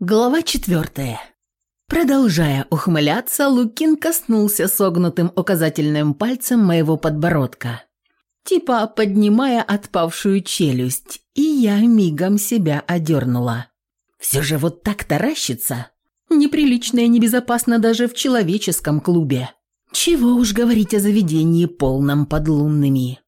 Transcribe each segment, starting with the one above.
Глава четвертая. Продолжая ухмыляться, Лукин коснулся согнутым указательным пальцем моего подбородка, типа поднимая отпавшую челюсть, и я мигом себя одернула. Все же вот так таращится. Неприлично и небезопасно даже в человеческом клубе. Чего уж говорить о заведении полном подлунными.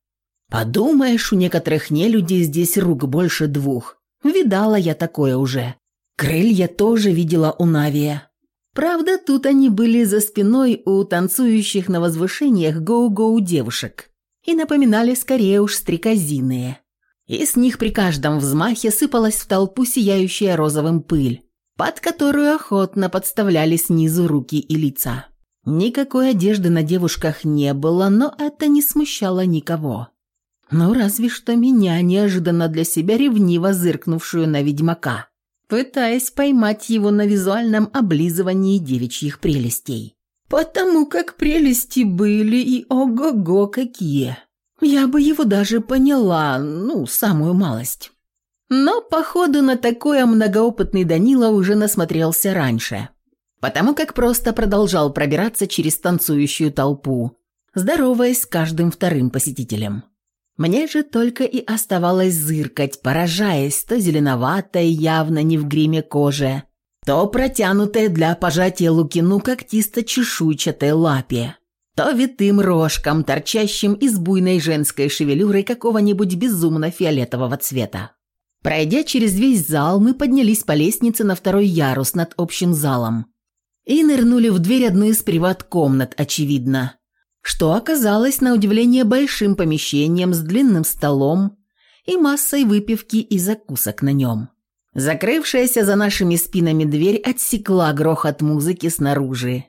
Подумаешь, у некоторых нелюдей здесь рук больше двух. Видала я такое уже. Крылья тоже видела у Навия. Правда, тут они были за спиной у танцующих на возвышениях гоу-гоу девушек и напоминали скорее уж стрекозиные. И с них при каждом взмахе сыпалась в толпу сияющая розовым пыль, под которую охотно подставляли снизу руки и лица. Никакой одежды на девушках не было, но это не смущало никого. Ну, разве что меня, неожиданно для себя ревниво зыркнувшую на ведьмака пытаясь поймать его на визуальном облизывании девичьих прелестей. Потому как прелести были и ого-го какие. Я бы его даже поняла, ну, самую малость. Но, походу, на такое многоопытный Данила уже насмотрелся раньше. Потому как просто продолжал пробираться через танцующую толпу, здороваясь с каждым вторым посетителем. Мне же только и оставалось зыркать, поражаясь то зеленоватой, явно не в гриме коже, то протянутой для пожатия лукину когтисто-чешуйчатой лапе, то витым рожком, торчащим из буйной женской шевелюрой какого-нибудь безумно-фиолетового цвета. Пройдя через весь зал, мы поднялись по лестнице на второй ярус над общим залом и нырнули в дверь одной из приват-комнат, очевидно, что оказалось на удивление большим помещением с длинным столом и массой выпивки и закусок на нем. Закрывшаяся за нашими спинами дверь отсекла грохот музыки снаружи.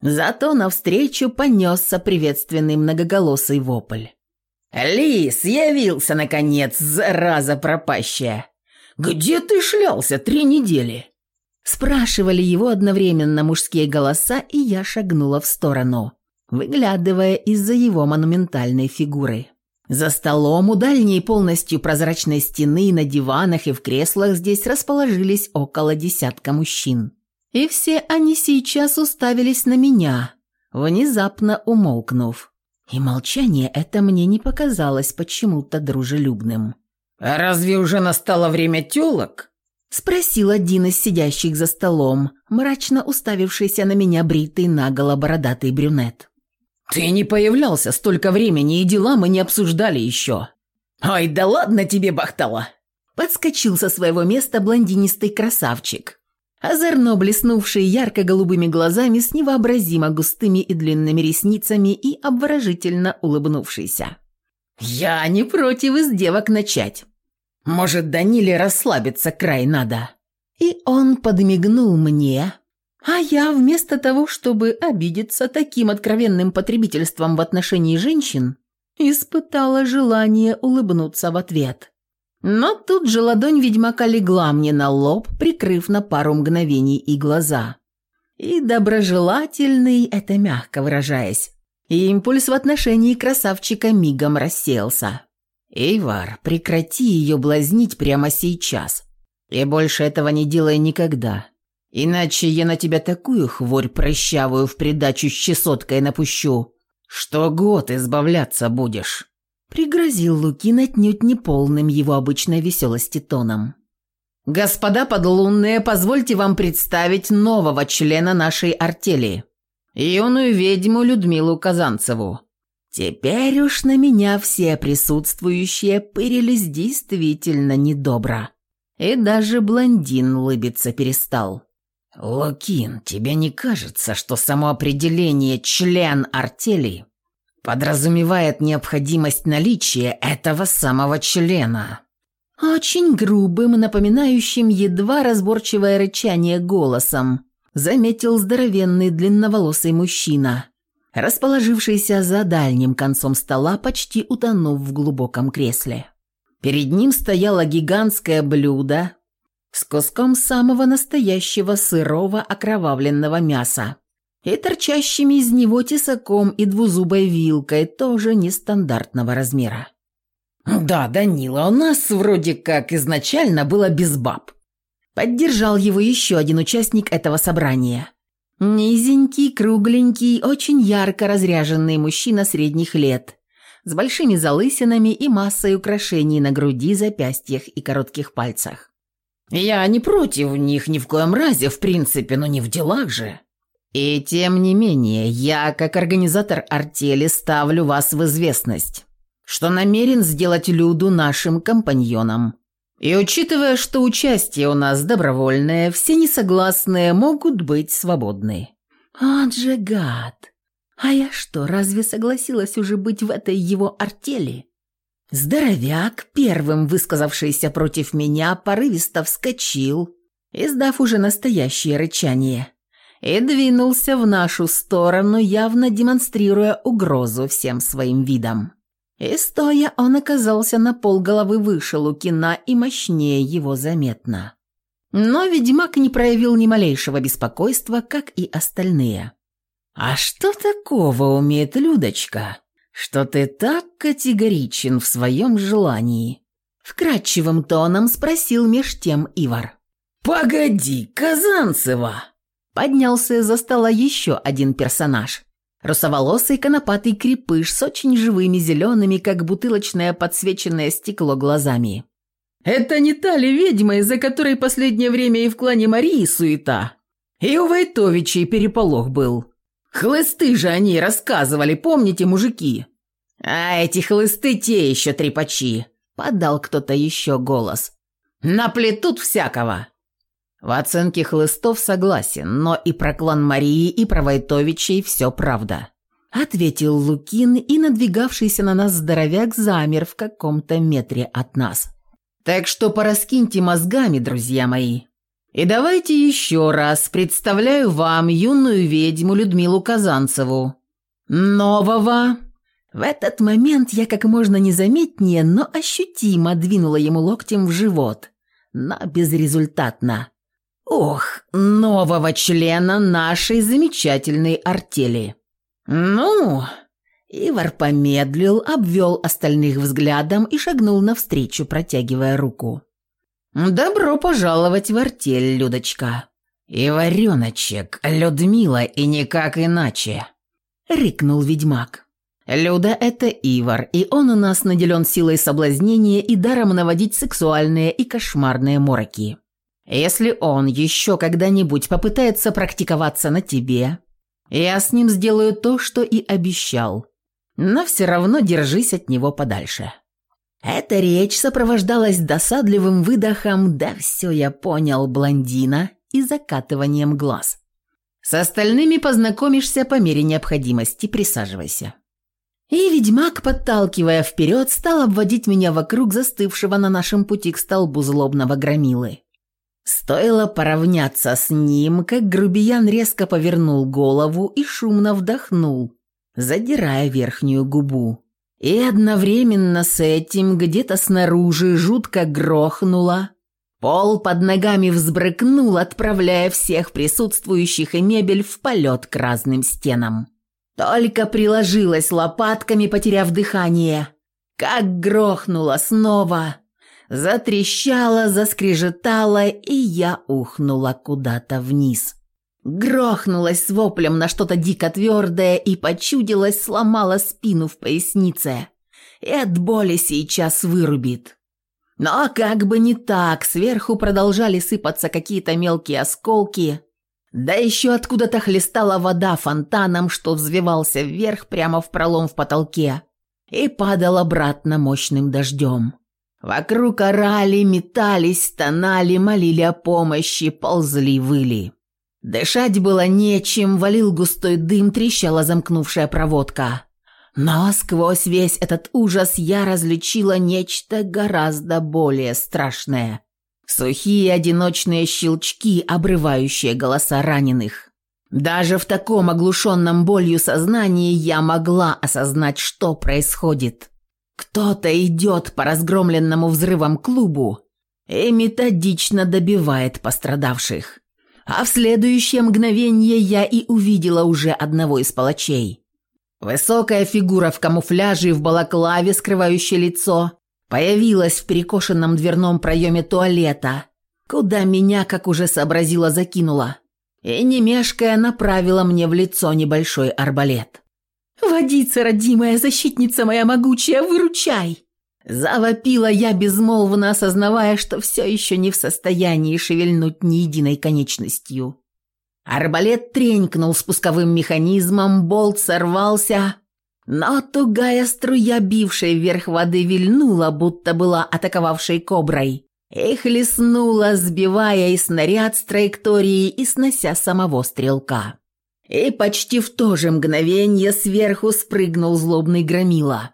Зато навстречу понесся приветственный многоголосый вопль. «Лис, явился, наконец, зараза пропащая! Где ты шлялся три недели?» Спрашивали его одновременно мужские голоса, и я шагнула в сторону выглядывая из-за его монументальной фигуры. За столом у дальней полностью прозрачной стены на диванах и в креслах здесь расположились около десятка мужчин. И все они сейчас уставились на меня, внезапно умолкнув. И молчание это мне не показалось почему-то дружелюбным. «А разве уже настало время тёлок?» Спросил один из сидящих за столом, мрачно уставившийся на меня бритый наголо бородатый брюнет. «Ты не появлялся столько времени, и дела мы не обсуждали еще». «Ой, да ладно тебе, Бахтала!» Подскочил со своего места блондинистый красавчик, озорно блеснувший ярко-голубыми глазами с невообразимо густыми и длинными ресницами и обворожительно улыбнувшийся. «Я не против из девок начать. Может, Даниле расслабиться край надо». И он подмигнул мне, а я вместо того, чтобы обидеться таким откровенным потребительством в отношении женщин, испытала желание улыбнуться в ответ. Но тут же ладонь ведьмака легла мне на лоб, прикрыв на пару мгновений и глаза. И доброжелательный, это мягко выражаясь, и импульс в отношении красавчика мигом рассеялся. «Эйвар, прекрати ее блазнить прямо сейчас. И больше этого не делай никогда. Иначе я на тебя такую хворь прыщавую в придачу с чесоткой напущу, что год избавляться будешь». Пригрозил Лукин отнюдь не полным его обычной веселости тоном. «Господа подлунные, позвольте вам представить нового члена нашей артели, юную ведьму Людмилу Казанцеву. Теперь уж на меня все присутствующие пырились действительно недобро. И даже блондин улыбиться перестал. «Лукин, тебе не кажется, что само определение «член артели» подразумевает необходимость наличия этого самого члена?» Очень грубым, напоминающим едва разборчивое рычание голосом, заметил здоровенный длинноволосый мужчина, расположившийся за дальним концом стола, почти утонув в глубоком кресле. Перед ним стояло гигантское блюдо, с куском самого настоящего сырого окровавленного мяса и торчащими из него тесаком и двузубой вилкой тоже нестандартного размера. «Да, Данила, у нас вроде как изначально было без баб. Поддержал его еще один участник этого собрания. Низенький, кругленький, очень ярко разряженный мужчина средних лет, с большими залысинами и массой украшений на груди, запястьях и коротких пальцах. «Я не против них ни в коем разе, в принципе, но не в делах же». «И тем не менее, я, как организатор артели, ставлю вас в известность, что намерен сделать Люду нашим компаньоном. И учитывая, что участие у нас добровольное, все несогласные могут быть свободны». «Он же гад! А я что, разве согласилась уже быть в этой его артели?» Здоровяк, первым высказавшийся против меня, порывисто вскочил, издав уже настоящее рычание, и двинулся в нашу сторону, явно демонстрируя угрозу всем своим видом. И стоя, он оказался на полголовы выше Лукина и мощнее его заметно. Но ведьмак не проявил ни малейшего беспокойства, как и остальные. «А что такого умеет Людочка?» Что ты так категоричен в своем желании?» Вкрадчивым тоном спросил меж тем Ивар. «Погоди, Казанцева!» Поднялся из-за стола еще один персонаж. Русоволосый конопатый крепыш с очень живыми зелеными, как бутылочное подсвеченное стекло глазами. «Это не та ли ведьма, из-за которой последнее время и в клане Марии суета? И у Войтовичей переполох был. Хлысты же они рассказывали, помните, мужики?» «А эти хлысты те еще трепачи», — подал кто-то еще голос. «Наплетут всякого». В оценке хлыстов согласен, но и про клан Марии, и про Войтовичей все правда. Ответил Лукин, и надвигавшийся на нас здоровяк замер в каком-то метре от нас. Так что пораскиньте мозгами, друзья мои. И давайте еще раз представляю вам юную ведьму Людмилу Казанцеву. Нового. В этот момент я как можно незаметнее, но ощутимо двинула ему локтем в живот, но безрезультатно. Ох, нового члена нашей замечательной артели. Ну, Ивар помедлил, обвел остальных взглядом и шагнул навстречу, протягивая руку. «Добро пожаловать в артель, Людочка!» «И вареночек, Людмила, и никак иначе!» — рыкнул ведьмак. «Люда — это Ивар, и он у нас наделен силой соблазнения и даром наводить сексуальные и кошмарные мороки. Если он еще когда-нибудь попытается практиковаться на тебе, я с ним сделаю то, что и обещал. Но все равно держись от него подальше». Эта речь сопровождалась досадливым выдохом «да все я понял, блондина» и закатыванием глаз. С остальными познакомишься по мере необходимости, присаживайся. И ведьмак, подталкивая вперед, стал обводить меня вокруг застывшего на нашем пути к столбу злобного громилы. Стоило поравняться с ним, как грубиян резко повернул голову и шумно вдохнул, задирая верхнюю губу. И одновременно с этим где-то снаружи жутко грохнуло. Пол под ногами взбрыкнул, отправляя всех присутствующих и мебель в полет к разным стенам. Только приложилась лопатками, потеряв дыхание. Как грохнуло снова. Затрещало, заскрежетало, и я ухнула куда-то вниз. Грохнулась с воплем на что-то дико твердое и почудилась, сломала спину в пояснице. И от боли сейчас вырубит. Но как бы не так, сверху продолжали сыпаться какие-то мелкие осколки, да еще откуда-то хлестала вода фонтаном, что взвивался вверх прямо в пролом в потолке и падал обратно мощным дождем. Вокруг орали, метались, стонали, молили о помощи, ползли, выли. Дышать было нечем, валил густой дым, трещала замкнувшая проводка. Но сквозь весь этот ужас я различила нечто гораздо более страшное. Сухие одиночные щелчки, обрывающие голоса раненых. Даже в таком оглушенном болью сознании я могла осознать, что происходит. Кто-то идет по разгромленному взрывам клубу и методично добивает пострадавших а в следующее мгновение я и увидела уже одного из палачей. Высокая фигура в камуфляже и в балаклаве, скрывающая лицо, появилась в перекошенном дверном проеме туалета куда меня, как уже сообразила, закинула, и, не мешкая, направила мне в лицо небольшой арбалет. «Водица, родимая, защитница моя могучая, выручай!» Завопила я, безмолвно осознавая, что все еще не в состоянии шевельнуть ни единой конечностью. Арбалет тренькнул спусковым механизмом, болт сорвался, но тугая струя, бившая вверх воды, вильнула, будто была атаковавшей коброй, и хлестнула, сбивая и снаряд с траектории и снося самого стрелка. И почти в то же мгновение сверху спрыгнул злобный громила.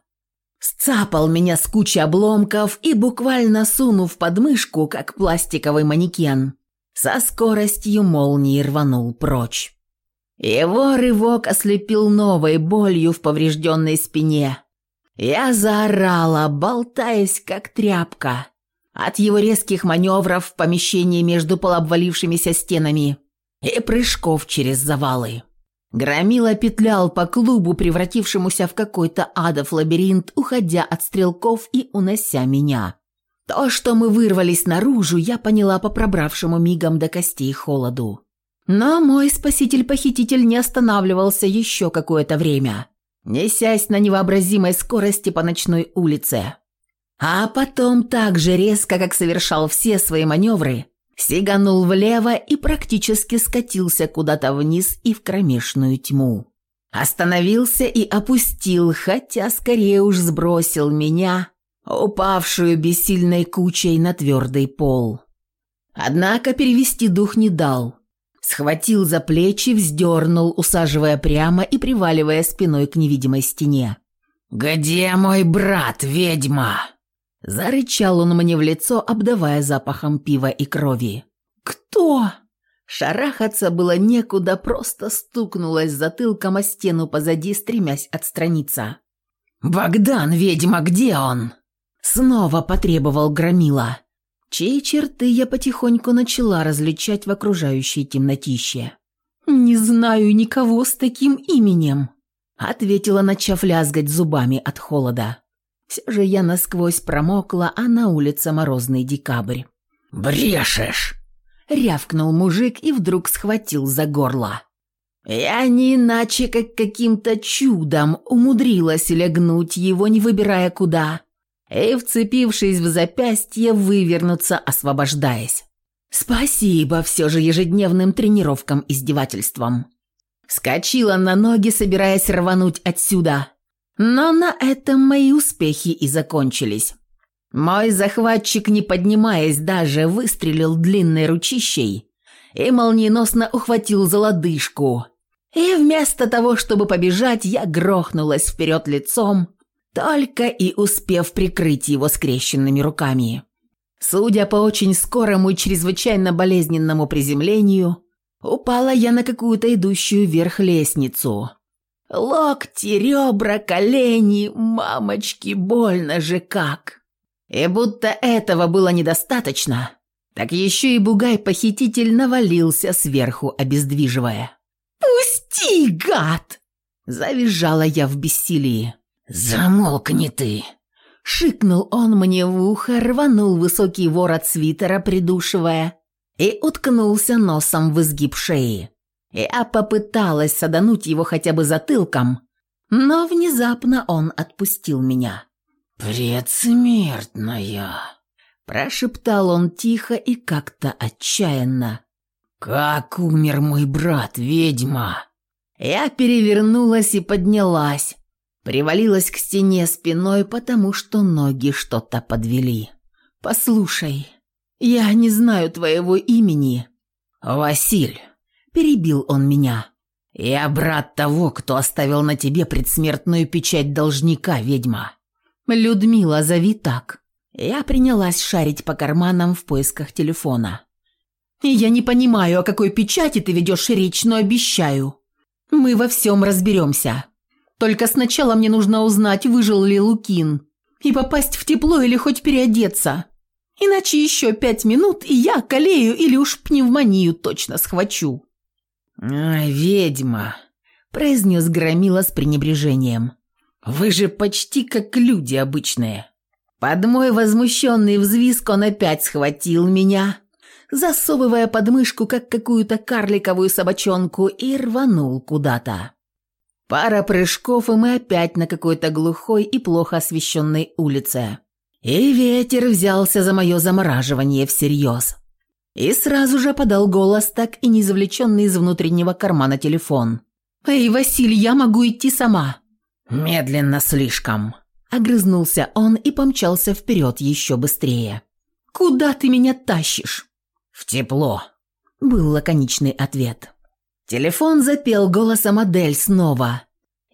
Сцапал меня с кучи обломков и, буквально сунув подмышку, как пластиковый манекен, со скоростью молнии рванул прочь. Его рывок ослепил новой болью в поврежденной спине. Я заорала, болтаясь, как тряпка. От его резких маневров в помещении между полуобвалившимися стенами и прыжков через завалы. Громила петлял по клубу, превратившемуся в какой-то адов лабиринт, уходя от стрелков и унося меня. То, что мы вырвались наружу, я поняла по пробравшему мигом до костей холоду. Но мой спаситель-похититель не останавливался еще какое-то время, несясь на невообразимой скорости по ночной улице. А потом так же резко, как совершал все свои маневры, сиганул влево и практически скатился куда-то вниз и в кромешную тьму. Остановился и опустил, хотя скорее уж сбросил меня, упавшую бессильной кучей на твердый пол. Однако перевести дух не дал. Схватил за плечи, вздернул, усаживая прямо и приваливая спиной к невидимой стене. «Где мой брат, ведьма?» Зарычал он мне в лицо, обдавая запахом пива и крови. «Кто?» Шарахаться было некуда, просто стукнулась затылком о стену позади, стремясь отстраниться. «Богдан, ведьма, где он?» Снова потребовал Громила, чьи черты я потихоньку начала различать в окружающей темнотище. «Не знаю никого с таким именем», — ответила, начав лязгать зубами от холода. Все же я насквозь промокла, а на улице морозный декабрь. «Брешешь!» — рявкнул мужик и вдруг схватил за горло. Я не иначе, как каким-то чудом умудрилась легнуть его, не выбирая куда, и, вцепившись в запястье, вывернуться, освобождаясь. Спасибо все же ежедневным тренировкам-издевательствам. Скочила на ноги, собираясь рвануть отсюда, но на этом мои успехи и закончились. Мой захватчик, не поднимаясь даже, выстрелил длинной ручищей и молниеносно ухватил за лодыжку. И вместо того, чтобы побежать, я грохнулась вперед лицом, только и успев прикрыть его скрещенными руками. Судя по очень скорому и чрезвычайно болезненному приземлению, упала я на какую-то идущую вверх лестницу. Локти, ребра, колени, мамочки, больно же как. И будто этого было недостаточно, так еще и бугай-похититель навалился сверху, обездвиживая. «Пусти, гад!» – завизжала я в бессилии. «Замолкни ты!» Шикнул он мне в ухо, рванул высокий ворот свитера, придушивая, и уткнулся носом в изгиб шеи. Я попыталась садануть его хотя бы затылком, но внезапно он отпустил меня. «Предсмертная!» – прошептал он тихо и как-то отчаянно. «Как умер мой брат, ведьма!» Я перевернулась и поднялась, привалилась к стене спиной, потому что ноги что-то подвели. «Послушай, я не знаю твоего имени». «Василь». Перебил он меня. «Я брат того, кто оставил на тебе предсмертную печать должника, ведьма». «Людмила, зови так». Я принялась шарить по карманам в поисках телефона. «Я не понимаю, о какой печати ты ведешь речь, но обещаю. Мы во всем разберемся. Только сначала мне нужно узнать, выжил ли Лукин, и попасть в тепло или хоть переодеться. Иначе еще пять минут, и я колею или уж пневмонию точно схвачу». «А, ведьма!» – произнес Громила с пренебрежением. «Вы же почти как люди обычные». Под мой возмущенный взвизг он опять схватил меня, засовывая подмышку, как какую-то карликовую собачонку, и рванул куда-то. Пара прыжков, и мы опять на какой-то глухой и плохо освещенной улице. И ветер взялся за мое замораживание всерьез. И сразу же подал голос, так и не извлеченный из внутреннего кармана телефон. «Эй, Василь, я могу идти сама!» «Медленно слишком!» Огрызнулся он и помчался вперед еще быстрее. «Куда ты меня тащишь?» «В тепло», — был лаконичный ответ. Телефон запел голосом Адель снова.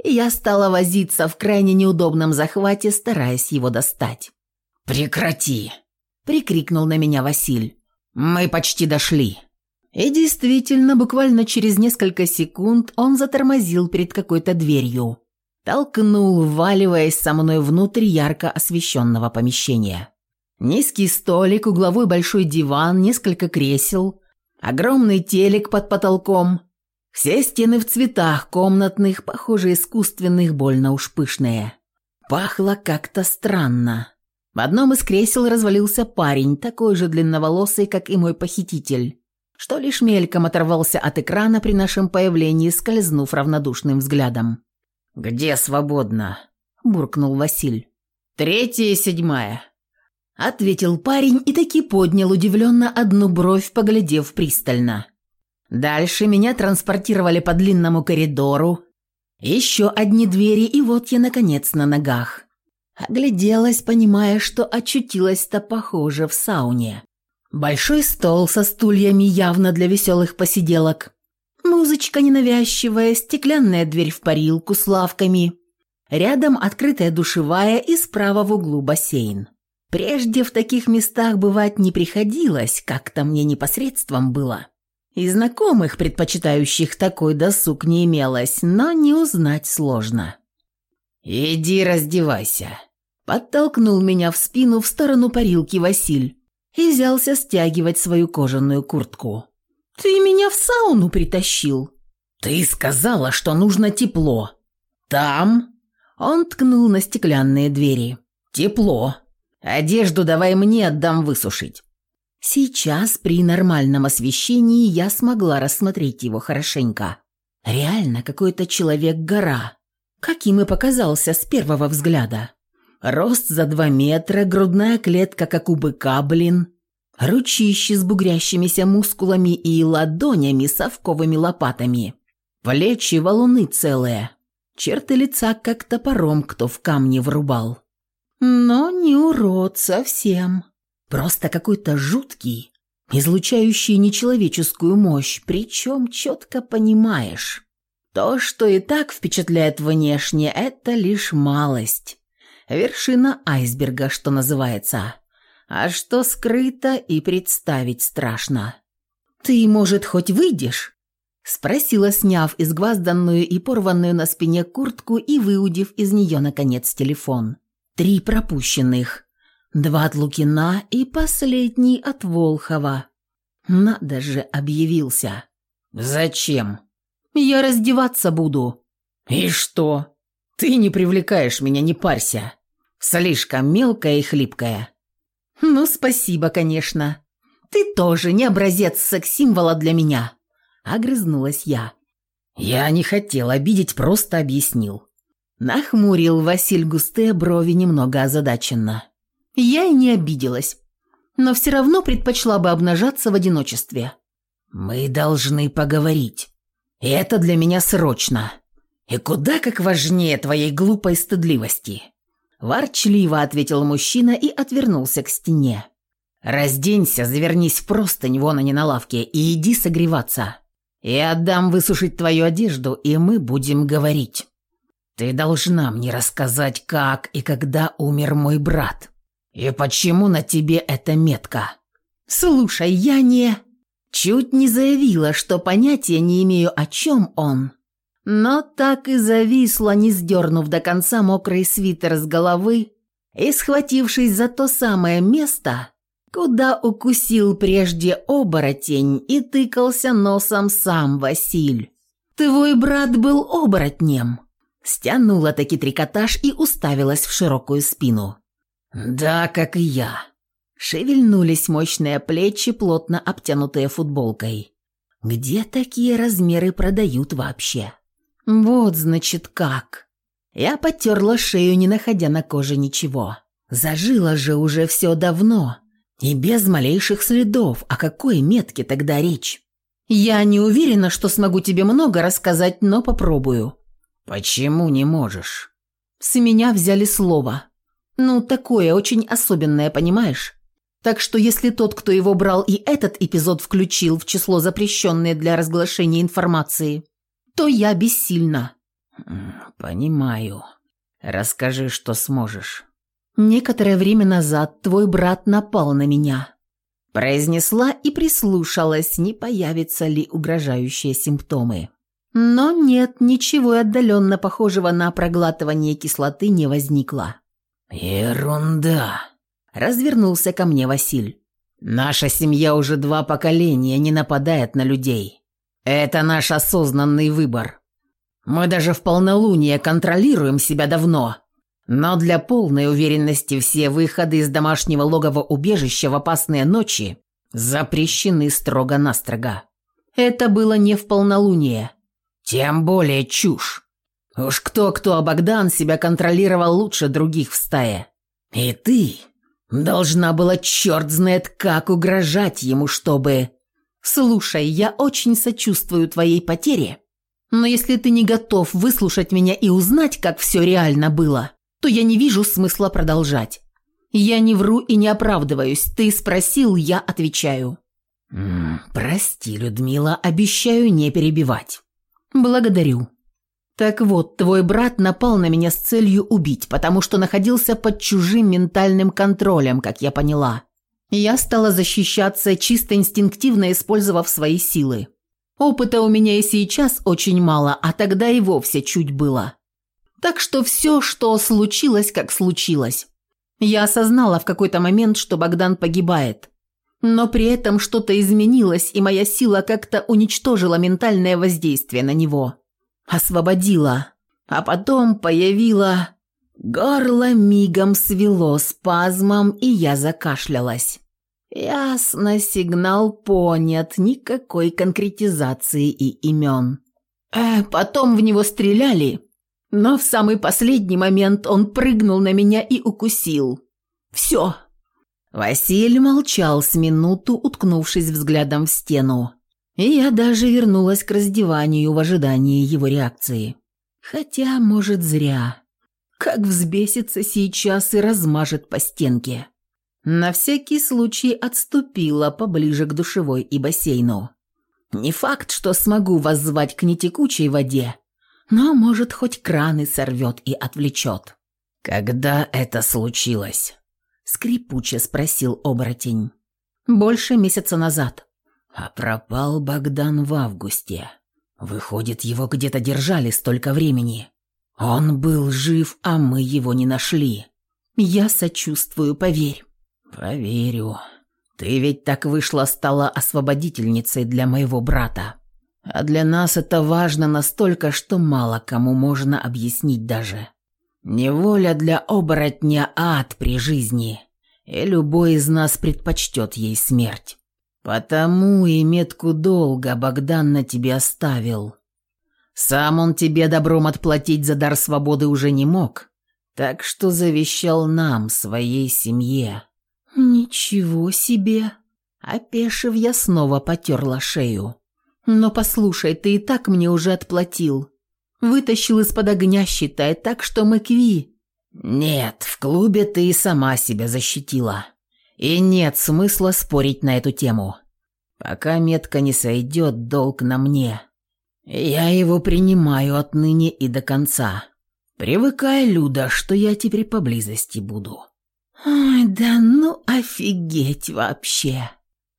Я стала возиться в крайне неудобном захвате, стараясь его достать. «Прекрати!» – прикрикнул на меня Василь. «Мы почти дошли». И действительно, буквально через несколько секунд он затормозил перед какой-то дверью. Толкнул, вваливаясь со мной внутрь ярко освещенного помещения. Низкий столик, угловой большой диван, несколько кресел, огромный телек под потолком. Все стены в цветах, комнатных, похоже, искусственных, больно уж пышные. Пахло как-то странно. В одном из кресел развалился парень, такой же длинноволосый, как и мой похититель, что лишь мельком оторвался от экрана при нашем появлении, скользнув равнодушным взглядом. «Где свободно?» – буркнул Василь. «Третья и седьмая», – ответил парень и таки поднял удивленно одну бровь, поглядев пристально. Дальше меня транспортировали по длинному коридору, еще одни двери, и вот я, наконец, на ногах. Огляделась, понимая, что очутилась-то похоже в сауне. Большой стол со стульями явно для веселых посиделок. Музычка ненавязчивая, стеклянная дверь в парилку с лавками. Рядом открытая душевая и справа в углу бассейн. Прежде в таких местах бывать не приходилось, как-то мне непосредством было. И знакомых, предпочитающих такой досуг, не имелось, но не узнать сложно. «Иди раздевайся», Подтолкнул меня в спину в сторону парилки Василь и взялся стягивать свою кожаную куртку. «Ты меня в сауну притащил!» «Ты сказала, что нужно тепло!» «Там?» Он ткнул на стеклянные двери. «Тепло. Одежду давай мне отдам высушить». Сейчас при нормальном освещении я смогла рассмотреть его хорошенько. Реально какой-то человек-гора, каким и показался с первого взгляда. Рост за два метра, грудная клетка, как у быка, блин. Ручищи с бугрящимися мускулами и ладонями совковыми лопатами. Плечи валуны целые. Черты лица, как топором кто в камне врубал. Но не урод совсем. Просто какой-то жуткий, излучающий нечеловеческую мощь, причем четко понимаешь. То, что и так впечатляет внешне, это лишь малость. Вершина айсберга, что называется. А что скрыто и представить страшно. «Ты, может, хоть выйдешь?» Спросила, сняв изгвазданную и порванную на спине куртку и выудив из нее, наконец, телефон. Три пропущенных. Два от Лукина и последний от Волхова. Надо же, объявился. «Зачем?» «Я раздеваться буду». «И что?» «Ты не привлекаешь меня, не парься. Слишком мелкая и хлипкая». «Ну, спасибо, конечно. Ты тоже не образец секс-символа для меня», — огрызнулась я. «Я не хотел обидеть, просто объяснил». Нахмурил Василь густые брови немного озадаченно. Я и не обиделась, но все равно предпочла бы обнажаться в одиночестве. «Мы должны поговорить. И это для меня срочно. И куда как важнее твоей глупой стыдливости. Ворчливо ответил мужчина и отвернулся к стене. «Разденься, завернись в простынь, вон они на лавке, и иди согреваться. И отдам высушить твою одежду, и мы будем говорить. Ты должна мне рассказать, как и когда умер мой брат. И почему на тебе эта метка?» «Слушай, я не...» Чуть не заявила, что понятия не имею, о чем он. Но так и зависла, не сдернув до конца мокрый свитер с головы и схватившись за то самое место, куда укусил прежде оборотень и тыкался носом сам Василь. «Твой брат был оборотнем!» Стянула таки трикотаж и уставилась в широкую спину. «Да, как и я. Шевельнулись мощные плечи, плотно обтянутые футболкой. Где такие размеры продают вообще? Вот, значит, как. Я потерла шею, не находя на коже ничего. Зажило же уже все давно. И без малейших следов. О какой метке тогда речь? Я не уверена, что смогу тебе много рассказать, но попробую. Почему не можешь? С меня взяли слово. Ну, такое очень особенное, понимаешь? Так что если тот, кто его брал и этот эпизод включил в число запрещенные для разглашения информации, то я бессильна. Понимаю. Расскажи, что сможешь. Некоторое время назад твой брат напал на меня. Произнесла и прислушалась, не появятся ли угрожающие симптомы. Но нет, ничего отдаленно похожего на проглатывание кислоты не возникло. «Ерунда!» – развернулся ко мне Василь. «Наша семья уже два поколения не нападает на людей. Это наш осознанный выбор. Мы даже в полнолуние контролируем себя давно. Но для полной уверенности все выходы из домашнего логова убежища в опасные ночи запрещены строго-настрого. Это было не в полнолуние. Тем более чушь. Уж кто-кто, а Богдан себя контролировал лучше других в стае. И ты должна была черт знает как угрожать ему, чтобы... Слушай, я очень сочувствую твоей потере, но если ты не готов выслушать меня и узнать, как все реально было, то я не вижу смысла продолжать. Я не вру и не оправдываюсь. Ты спросил, я отвечаю. М -м, прости, Людмила, обещаю не перебивать. Благодарю. Так вот, твой брат напал на меня с целью убить, потому что находился под чужим ментальным контролем, как я поняла. Я стала защищаться, чисто инстинктивно использовав свои силы. Опыта у меня и сейчас очень мало, а тогда и вовсе чуть было. Так что все, что случилось, как случилось. Я осознала в какой-то момент, что Богдан погибает. Но при этом что-то изменилось, и моя сила как-то уничтожила ментальное воздействие на него. Освободила. А потом появила... Горло мигом свело спазмом, и я закашлялась. Ясно, сигнал понят, никакой конкретизации и имен. Э, потом в него стреляли, но в самый последний момент он прыгнул на меня и укусил. Все. Василий молчал с минуту, уткнувшись взглядом в стену. И я даже вернулась к раздеванию в ожидании его реакции. Хотя, может, зря. Как взбесится сейчас и размажет по стенке. На всякий случай отступила поближе к душевой и бассейну. Не факт, что смогу воззвать к нетекучей воде, но, может, хоть краны сорвет и отвлечет. «Когда это случилось?» — скрипуче спросил оборотень. «Больше месяца назад». «А пропал Богдан в августе. Выходит, его где-то держали столько времени. Он был жив, а мы его не нашли». «Я сочувствую, поверь». «Поверю. Ты ведь так вышла, стала освободительницей для моего брата. А для нас это важно настолько, что мало кому можно объяснить даже. Неволя для оборотня ад при жизни, и любой из нас предпочтет ей смерть. Потому и метку долга Богдан на тебе оставил. Сам он тебе добром отплатить за дар свободы уже не мог, так что завещал нам, своей семье. «Ничего себе!» Опешив, я снова потерла шею. Но послушай, ты и так мне уже отплатил. Вытащил из-под огня, считай, так что мы кви. Нет, в клубе ты и сама себя защитила. И нет смысла спорить на эту тему. Пока метка не сойдет, долг на мне. Я его принимаю отныне и до конца. Привыкай, Люда, что я теперь поблизости буду. Ой, да ну офигеть вообще.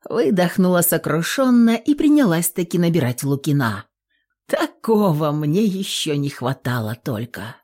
Выдохнула сокрушенно и принялась таки набирать Лукина. Такого мне еще не хватало только.